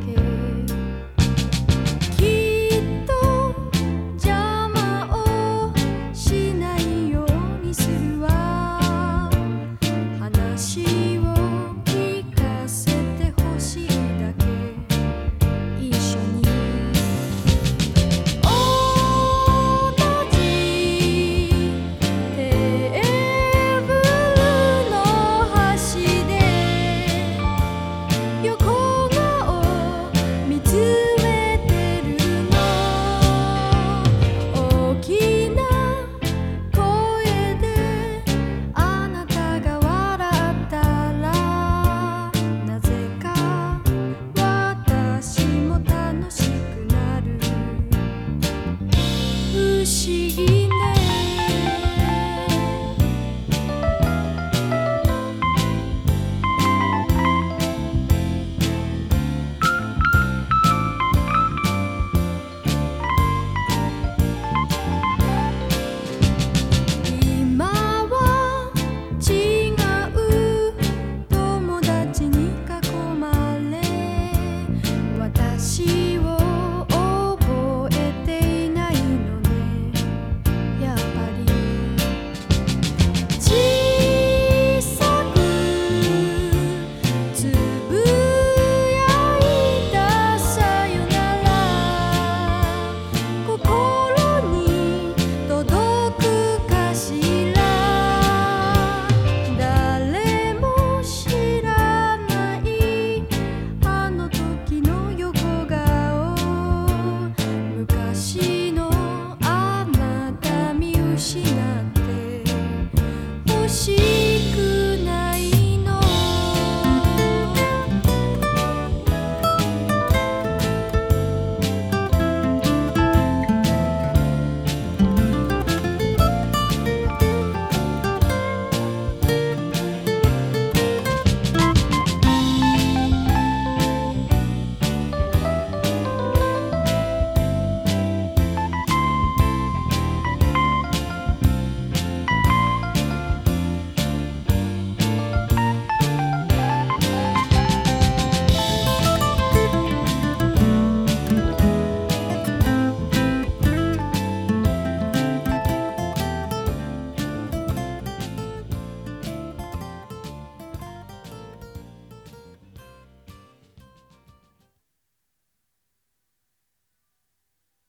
que